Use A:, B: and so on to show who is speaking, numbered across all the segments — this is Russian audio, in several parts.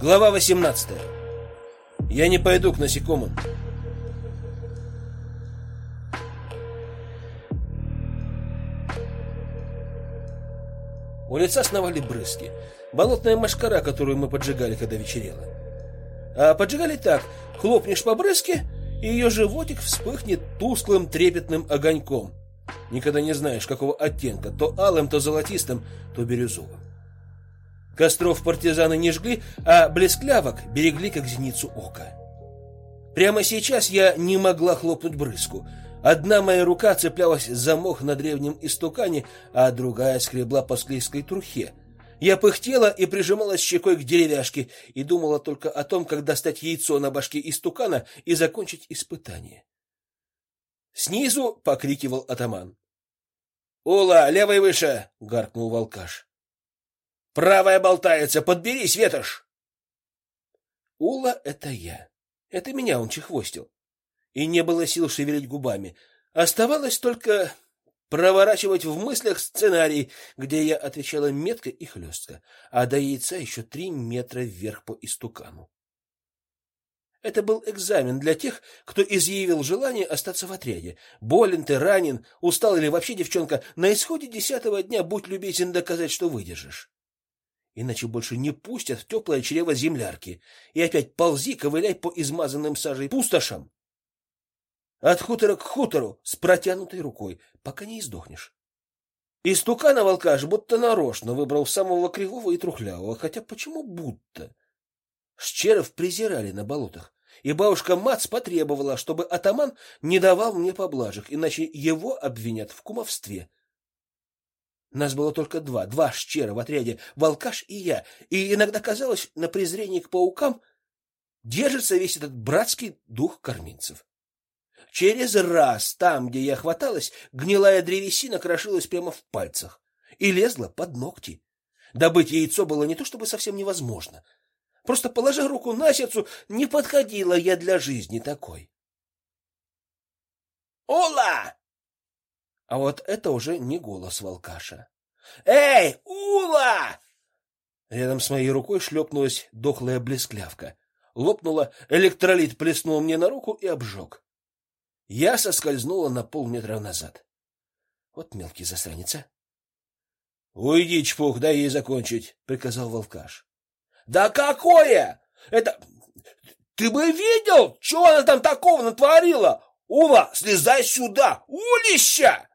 A: Глава 18. Я не пойду к насекомым. У лица сновали брызги. Болотная машкара, которую мы поджигали, когда вечерело. А поджигали так: хлопнешь по брызге, и ее животик вспыхнет тусклым трепетным огоньком. Никогда не знаешь, какого оттенка, то алым, то золотистым, то бирюзовым. Костров партизаны не жгли, а блесклявок берегли как зеницу ока. Прямо сейчас я не могла хлопнуть брызгу. Одна моя рука цеплялась за мох на древнем истукане, а другая скребла по склизкой трухе. Я пыхтела и прижималась щекой к деревяшке и думала только о том, как достать яйцо на башке истукана и закончить испытание. Снизу покрикивал атаман. "Ула, левой выше!" гаркнул волкаш. "Правая болтается, подберись, ветошь!" Ула это я. Это меня он чехвостил. И не было сил шевелить губами. Оставалось только проворачивать в мыслях сценарий, где я отвечала метко и хлестко, а до яйца еще три метра вверх по истукану. Это был экзамен для тех, кто изъявил желание остаться в отряде. Болен ты, ранен, устал или вообще девчонка, на исходе десятого дня будь любезен доказать, что выдержишь. Иначе больше не пустят в теплое чрево землярки. И опять ползи, ковыляй по измазанным сажей пустошам. От хутора к хутору с протянутой рукой, пока не издохнешь. Истукана волкаш будто нарочно выбрал самого кривого и трухлявого, хотя почему будто? Щеров презирали на болотах, и бабушка Мац потребовала, чтобы атаман не давал мне поблажек, иначе его обвинят в кумовстве. Нас было только два, два щера в отряде, волкаш и я, и иногда казалось, на презрение к паукам держится весь этот братский дух корминцев. Через раз там, где я хваталась, гнилая древесина крошилась прямо в пальцах и лезла под ногти. Добыть яйцо было не то чтобы совсем невозможно. Просто положа руку на сердце, не подходила я для жизни такой. Ола! А вот это уже не голос волкаша. Эй, Ула! Рядом с моей рукой шлепнулась дохлая блесклявка. Лопнула, электролит плеснул мне на руку и обжег. Я соскользнула на полметра назад. Вот мелкий засранец. А. Уйди, чпух, дай ей закончить, приказал волкаш. Да какое? Это ты бы видел, что она там такого натворила? Ула, слезай сюда, улища!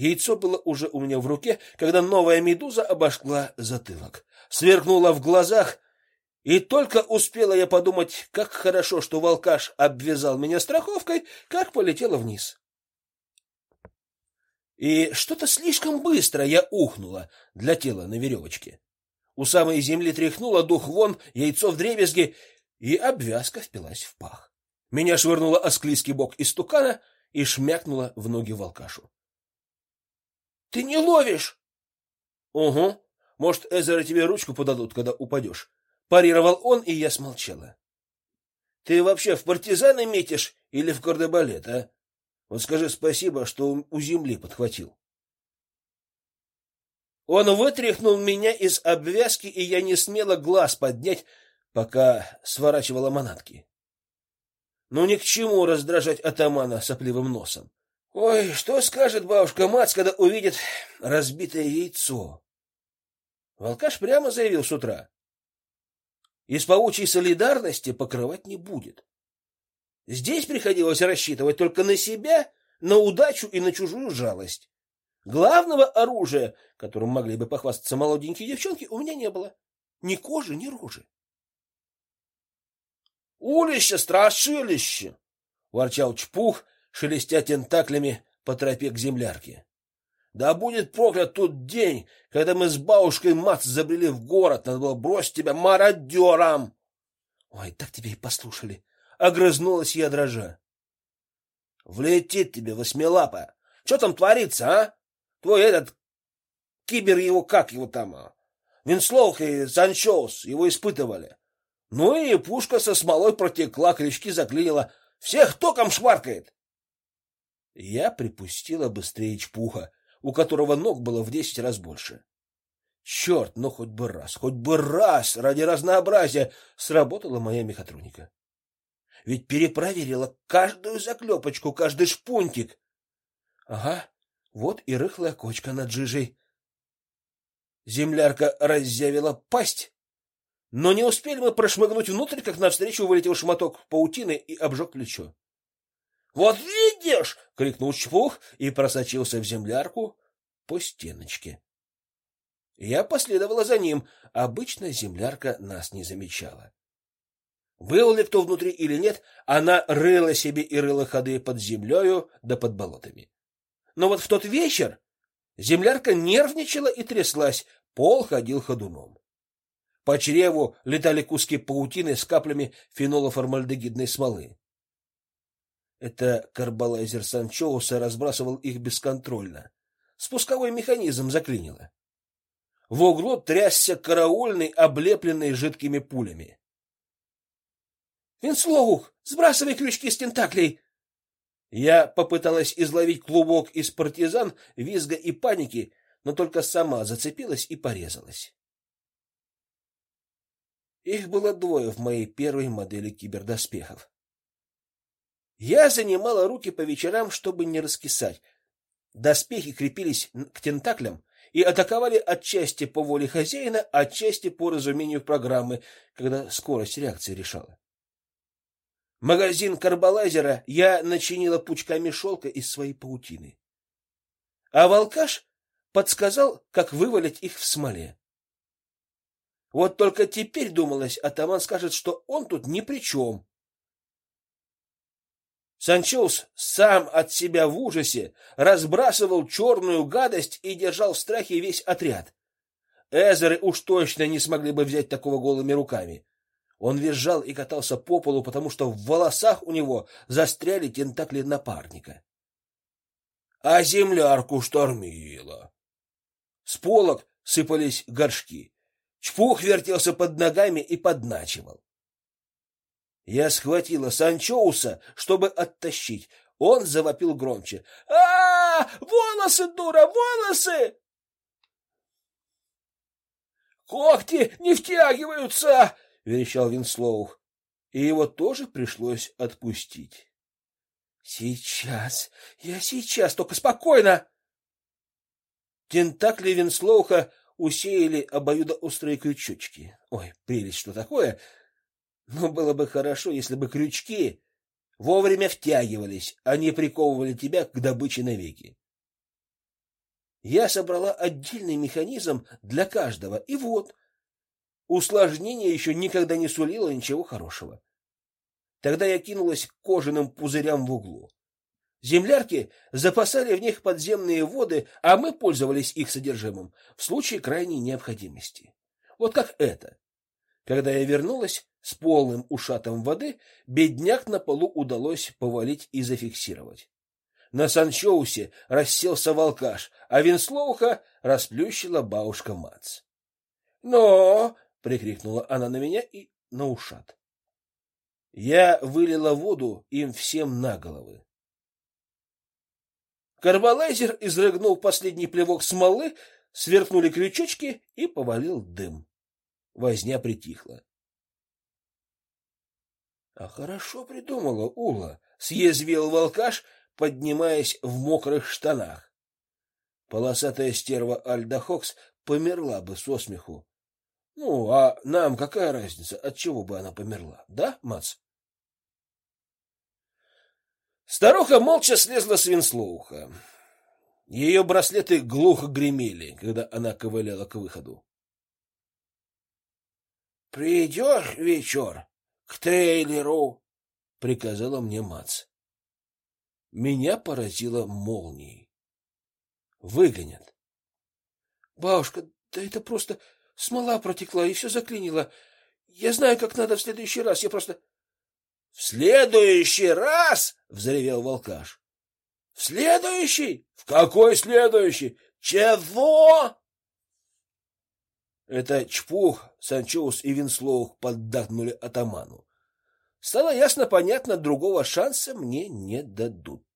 A: Яйцо было уже у меня в руке, когда новая медуза обошла затылок, сверкнула в глазах и только успела я подумать, как хорошо, что волкаш обвязал меня страховкой, как полетела вниз. И что-то слишком быстро я ухнула для тела на веревочке. У самой земли тряхнуло дух вон, яйцо в дребезги, и обвязка впилась в пах. Меня швырнуло осклизкий бок истукана и шмякнуло в ноги волкашу. — Ты не ловишь? — Угу. Может, Эзера тебе ручку подадут, когда упадешь парировал он, и я смолчала. Ты вообще в партизаны метишь или в кардебалет, а? Вот скажи спасибо, что у земли подхватил. Он вытряхнул меня из обвязки, и я не смела глаз поднять, пока сворачивала манатки. Ну ни к чему раздражать атамана сопливым носом. Ой, что скажет бабушка Мац, когда увидит разбитое яйцо? Волкаш прямо заявил с утра: из паучьей солидарности покрывать не будет. Здесь приходилось рассчитывать только на себя, на удачу и на чужую жалость. Главного оружия, которым могли бы похвастаться молоденькие девчонки, у меня не было. Ни кожи, ни рожи. Улище, страшилище, ворчал чпух, шелестя тентаклями по тропе к землярке. Да будет проклят тот день, когда мы с бабушкой Мац забрели в город, надо было бросить тебя мародером. Ой, так тебя и послушали. Огрызнулась я дрожа. Влетит тебе восьмилапа. Что там творится, а? Твой этот кибер его как его там? А? Винслоух и Санчоус его испытывали. Ну и пушка со смолой протекла, крючки заклинила. Всех током шваркает. Я припустила быстрее чпуха у которого ног было в десять раз больше. Черт, ну хоть бы раз, хоть бы раз, ради разнообразия, сработала моя мехатроника. Ведь перепроверила каждую заклепочку, каждый шпунтик. Ага, вот и рыхлая кочка над жижей. Землярка разъявила пасть, но не успели мы прошмыгнуть внутрь, как навстречу вылетел шматок паутины и обжег плечо. "Вот видишь!" крикнул Чпух и просочился в землярку по стеночке. Я последовала за ним. Обычно землярка нас не замечала. Был ли кто внутри или нет, она рыла себе и рыла ходы под землею да под болотами. Но вот в тот вечер землярка нервничала и тряслась, пол ходил ходуном. По чреву летали куски паутины с каплями фенолоформальдегидной смолы. Это карбалайзер Санчоуса разбрасывал их бесконтрольно. Спусковой механизм заклинило. В углу трясся караульный, облепленный жидкими пулями. Винслоух, сбрасывай крючки с тентаклей. Я попыталась изловить клубок из партизан, визга и паники, но только сама зацепилась и порезалась. Их было двое в моей первой модели кибердоспехов. Я занимала руки по вечерам, чтобы не раскисать. Доспехи крепились к тентаклям и атаковали отчасти по воле хозяина, отчасти по разумению программы, когда скорость реакции решала. Магазин карбалайзера я начинила пучками шелка из своей паутины. А волкаш подсказал, как вывалить их в смоле. Вот только теперь думалось, атаман скажет, что он тут ни при чем. Санчоус сам от себя в ужасе разбрасывал черную гадость и держал в страхе весь отряд. Эзеры уж точно не смогли бы взять такого голыми руками. Он визжал и катался по полу, потому что в волосах у него застряли тентакли напарника. А землярку штормило. С полок сыпались горшки. Чпух вертелся под ногами и подначивал. Я схватила Санчоуса, чтобы оттащить. Он завопил громче. а, -а, -а Волосы, дура, волосы! Когти не втягиваются! верещал Винслоу, и его тоже пришлось отпустить. Сейчас, я сейчас, только спокойно. Тентакли Винслоуха усеяли обоюдоострые крючочки. Ой, прелесть, что такое? Но было бы хорошо, если бы крючки вовремя втягивались, а не приковывали тебя к добыче навеки. Я собрала отдельный механизм для каждого, и вот Усложнение еще никогда не сулило ничего хорошего. Тогда я кинулась к кожаным пузырям в углу. Землярки запасали в них подземные воды, а мы пользовались их содержимым в случае крайней необходимости. Вот как это. Когда я вернулась с полным ушатом воды, бедняк на полу удалось повалить и зафиксировать. На Санчоусе расселся волкаш, а Винслоуха расплющила бабушка Мац. Но прикрикнула она на меня и на ушат. Я вылила воду им всем на головы. Карбалайзер изрыгнул последний плевок смолы, сверкнули крючочки и повалил дым. Возня притихла. А хорошо придумала Ула, съязвил волкаш, поднимаясь в мокрых штанах. Полосатая стерва Альда Хокс померла бы со смеху, ну, а нам какая разница, от чего бы она померла, да, Мац? Старуха молча слезла с Винслоуха. Ее браслеты глухо гремели, когда она ковыляла к выходу. Придешь вечер к трейлеру, приказала мне Мац. Меня поразило молнией. Выгонят. Бабушка, да это просто Смола протекла и все заклинило. Я знаю, как надо в следующий раз. Я просто В следующий раз, взревел волкаш. В следующий? В какой следующий? Чего? Это Чпух, Санчоус и Винслоух поддакнули атаману. Стало ясно, понятно, другого шанса мне не дадут.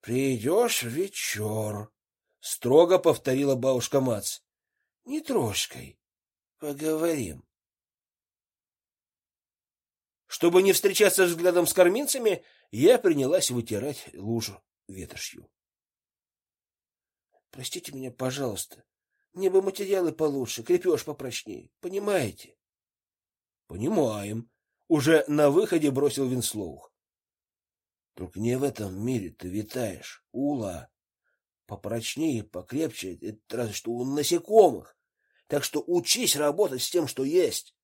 A: Придешь вечер, строго повторила бабушка Мац. Не трошкой. Поговорим. Чтобы не встречаться взглядом с корминцами, я принялась вытирать лужу ветошью. Простите меня, пожалуйста. Мне бы материалы получше, крепеж попрочнее. Понимаете? Понимаем. Уже на выходе бросил Винслоух. Только не в этом мире ты витаешь, Ула. Попрочнее, покрепче, это разве что у насекомых. Так что учись работать с тем, что есть.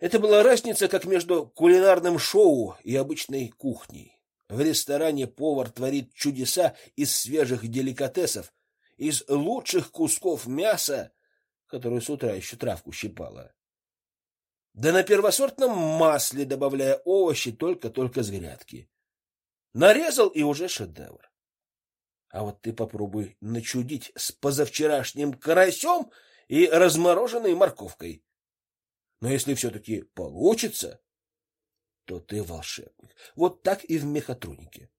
A: Это была разница как между кулинарным шоу и обычной кухней. В ресторане повар творит чудеса из свежих деликатесов, из лучших кусков мяса, которое с утра еще травку щипало. Да на первосортном масле, добавляя овощи только-только с грядки. Нарезал и уже шедевр. А вот ты попробуй начудить с позавчерашним карасем и размороженной морковкой. Но если все-таки получится, то ты волшебник. Вот так и в мехатронике.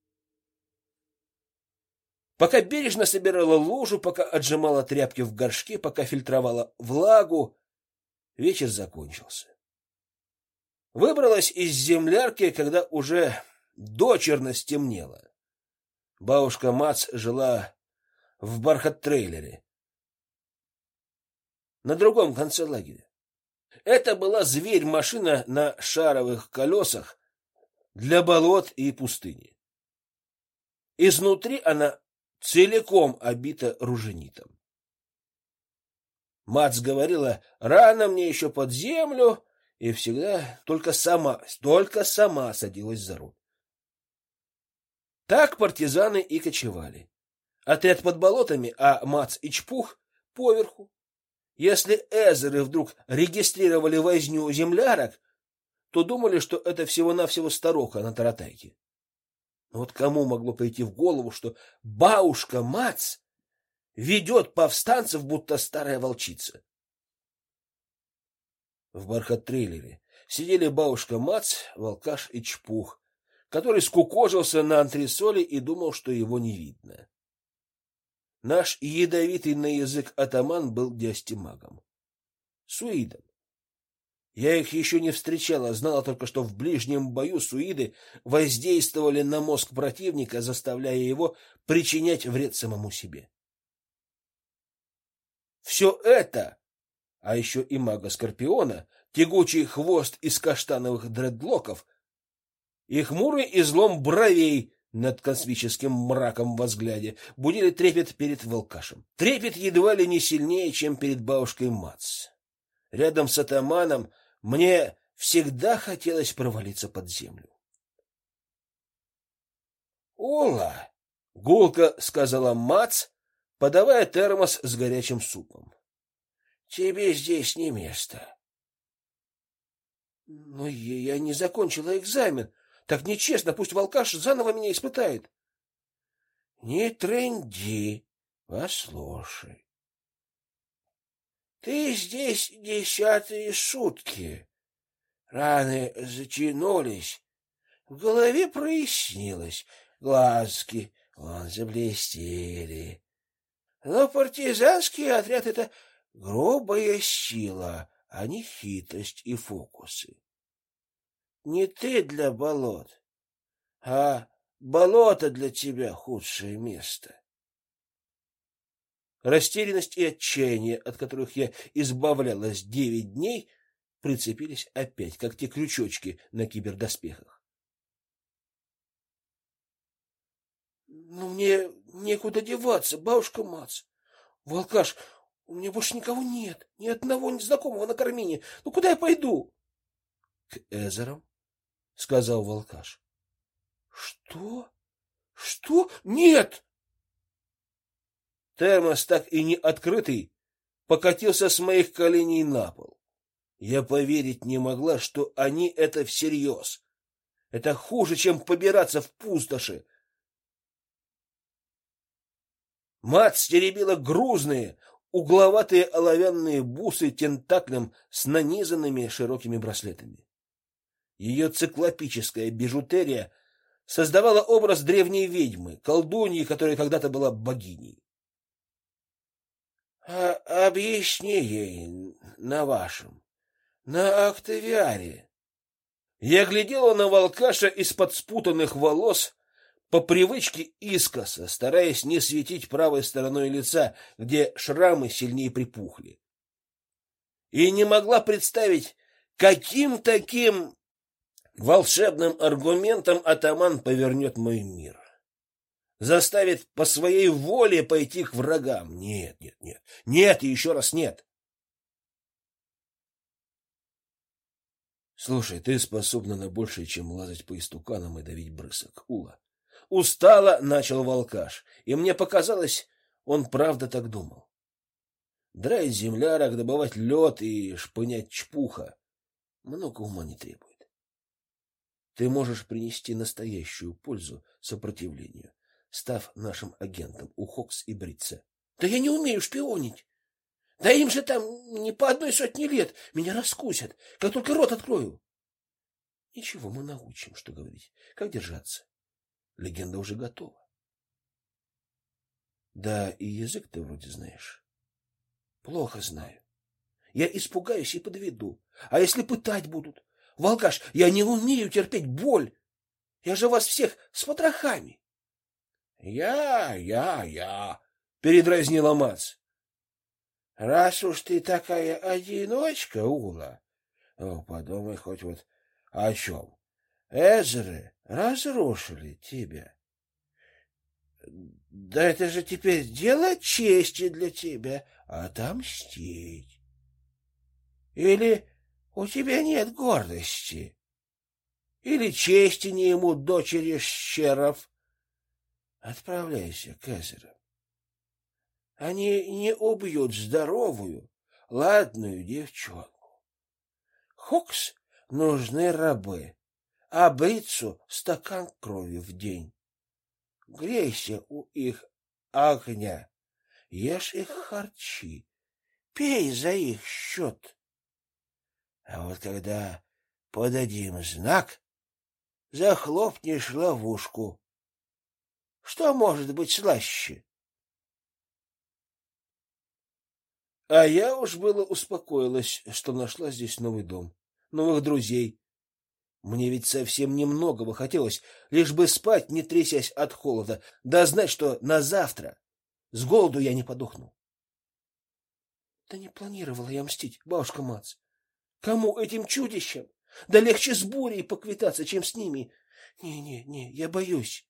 A: Пока бережно собирала лужу, пока отжимала тряпки в горшке, пока фильтровала влагу, вечер закончился. Выбралась из землярки, когда уже дочерно стемнело. Бабушка Мац жила в бархат-трейлере на другом конце лагеря. Это была зверь-машина на шаровых колесах для болот и пустыни. Изнутри она целиком обита руженитом. Мац говорила, рано мне еще под землю, и всегда только сама, только сама садилась за руль. Так партизаны и кочевали. Отряд под болотами, а Мац и Чпух поверху. Если эзеры вдруг регистрировали возню землярок, то думали, что это всего-навсего старуха на таратайке. Вот кому могло прийти в голову, что бабушка Мац ведет повстанцев, будто старая волчица? В бархат-трейлере сидели бабушка Мац, Волкаш и Чпух, который скукожился на антресоли и думал, что его не видно. Наш ядовитый на язык атаман был диастемагом. Суидом. Я их еще не встречала, знала только, что в ближнем бою суиды воздействовали на мозг противника, заставляя его причинять вред самому себе. Все это а еще и мага Скорпиона, тягучий хвост из каштановых дредлоков и хмурый излом бровей над космическим мраком во взгляде будили трепет перед волкашем. Трепет едва ли не сильнее, чем перед бабушкой Мац. Рядом с атаманом мне всегда хотелось провалиться под землю. «Ола!» — гулко сказала Мац, подавая термос с горячим супом. Тебе здесь не место. Но я не закончила экзамен. Так нечестно, пусть волкаш заново меня испытает. Не тренди, послушай. Ты здесь десятые сутки. Раны затянулись, в голове прояснилось, глазки вон заблестели. Но партизанский отряд — это Грубая сила, а не хитрость и фокусы. Не ты для болот, а болото для тебя худшее место. Растерянность и отчаяние, от которых я избавлялась девять дней, прицепились опять, как те крючочки на кибердоспехах. Ну мне некуда деваться, бабушка Мац. Волкаш, у меня больше никого нет, ни одного незнакомого на кармине. Ну куда я пойду? К Эзерам, сказал Волкаш. Что? Что? Нет. Термос, так и не открытый, покатился с моих коленей на пол. Я поверить не могла, что они это всерьез. Это хуже, чем побираться в пустоши. Мать стеребила грузные, угловатые оловянные бусы тентаклем с нанизанными широкими браслетами. Ее циклопическая бижутерия создавала образ древней ведьмы, колдуньи, которая когда-то была богиней. А объясни ей на вашем, на Октавиаре. Я глядела на волкаша из-под спутанных волос, по привычке искоса, стараясь не светить правой стороной лица, где шрамы сильнее припухли. И не могла представить, каким таким волшебным аргументом атаман повернет мой мир. Заставит по своей воле пойти к врагам. Нет, нет, нет. Нет и еще раз нет. Слушай, ты способна на большее, чем лазать по истуканам и давить брысок. Ула. Устало начал волкаш, и мне показалось, он правда так думал. Драить землярок, добывать лед и шпынять чпуха много ума не требует. Ты можешь принести настоящую пользу сопротивлению, став нашим агентом у Хокс и Брица. Да я не умею шпионить. Да им же там не по одной сотне лет. Меня раскусят, как только рот открою. Ничего, мы научим, что говорить, как держаться. Легенда уже готова. Да, и язык ты вроде знаешь. Плохо знаю. Я испугаюсь и подведу. А если пытать будут? Волкаш, я не умею терпеть боль. Я же вас всех с потрохами. Я, я, я, передразнила Мац. Раз уж ты такая одиночка, Ула, подумай хоть вот о чем. Эзры разрушили тебя. Да это же теперь дело чести для тебя отомстить. Или у тебя нет гордости? Или чести не ему дочери щеров? Отправляйся к Эзерам. Они не убьют здоровую, ладную девчонку. Хокс нужны рабы, а брицу стакан крови в день. Грейся у их огня, ешь их харчи, пей за их счет. А вот когда подадим знак, захлопнешь ловушку. Что может быть слаще? А я уж было успокоилась, что нашла здесь новый дом, новых друзей. Мне ведь совсем немногого хотелось, лишь бы спать, не трясясь от холода, да знать, что на завтра с голоду я не подохну. Да не планировала я мстить, бабушка Мац. Кому этим чудищам? Да легче с бурей поквитаться, чем с ними. Не-не-не, я боюсь.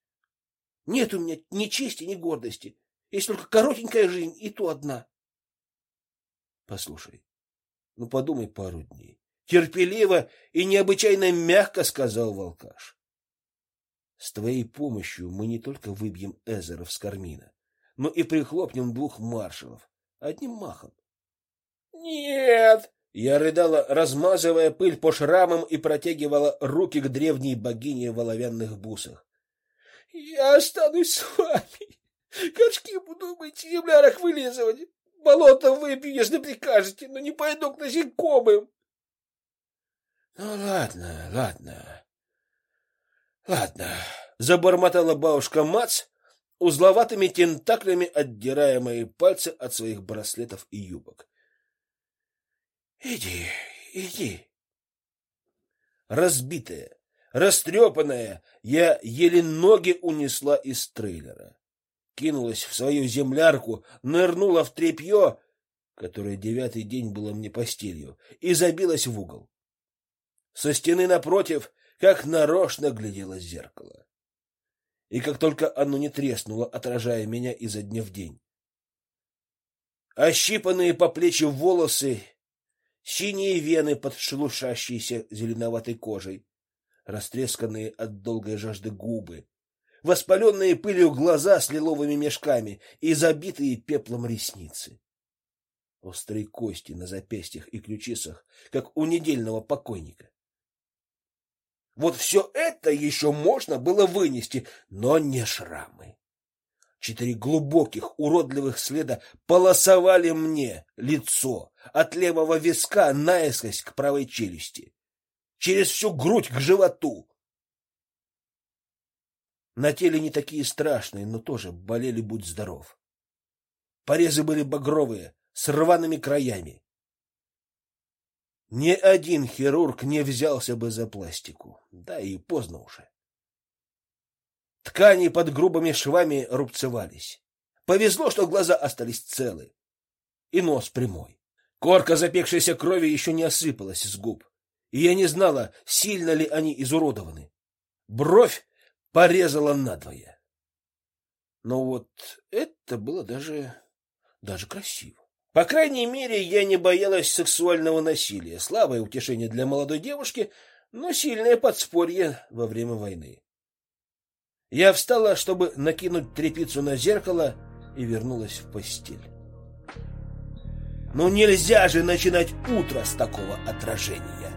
A: Нет у меня ни чести, ни гордости. Есть только коротенькая жизнь, и то одна. Послушай, ну подумай пару дней. Терпеливо и необычайно мягко сказал Волкаш. С твоей помощью мы не только выбьем Эзеров с Кармина, но и прихлопнем двух маршалов одним махом. Нет! Я рыдала, размазывая пыль по шрамам и протягивала руки к древней богине в оловянных бусах. Я останусь с вами. Качки буду быть землярок вылизывать. Болото выпью, если прикажете, но не пойду к насекомым. Ну ладно, ладно. Ладно, забормотала бабушка Мац, узловатыми тентаклями отдирая мои пальцы от своих браслетов и юбок. Иди, иди. Разбитая, растрепанная, я еле ноги унесла из трейлера кинулась в свою землярку, нырнула в тряпье, которое девятый день было мне постелью, и забилась в угол. Со стены напротив, как нарочно, глядело зеркало. И как только оно не треснуло, отражая меня изо дня в день. Ощипанные по плечи волосы, синие вены под шелушащейся зеленоватой кожей, растресканные от долгой жажды губы, воспаленные пылью глаза с лиловыми мешками и забитые пеплом ресницы. Острые кости на запястьях и ключицах, как у недельного покойника. Вот все это еще можно было вынести, но не шрамы. Четыре глубоких уродливых следа полосовали мне лицо от левого виска наискось к правой челюсти, через всю грудь к животу, на теле не такие страшные, но тоже болели будь здоров. Порезы были багровые, с рваными краями. Ни один хирург не взялся бы за пластику, да и поздно уже. Ткани под грубыми швами рубцевались. Повезло, что глаза остались целы. И нос прямой. Корка запекшейся крови еще не осыпалась с губ. И я не знала, сильно ли они изуродованы. Бровь порезала надвое. Но вот это было даже даже красиво. По крайней мере, я не боялась сексуального насилия. Слабое утешение для молодой девушки, но сильное подспорье во время войны. Я встала, чтобы накинуть тряпицу на зеркало, и вернулась в постель. Но нельзя же начинать утро с такого отражения.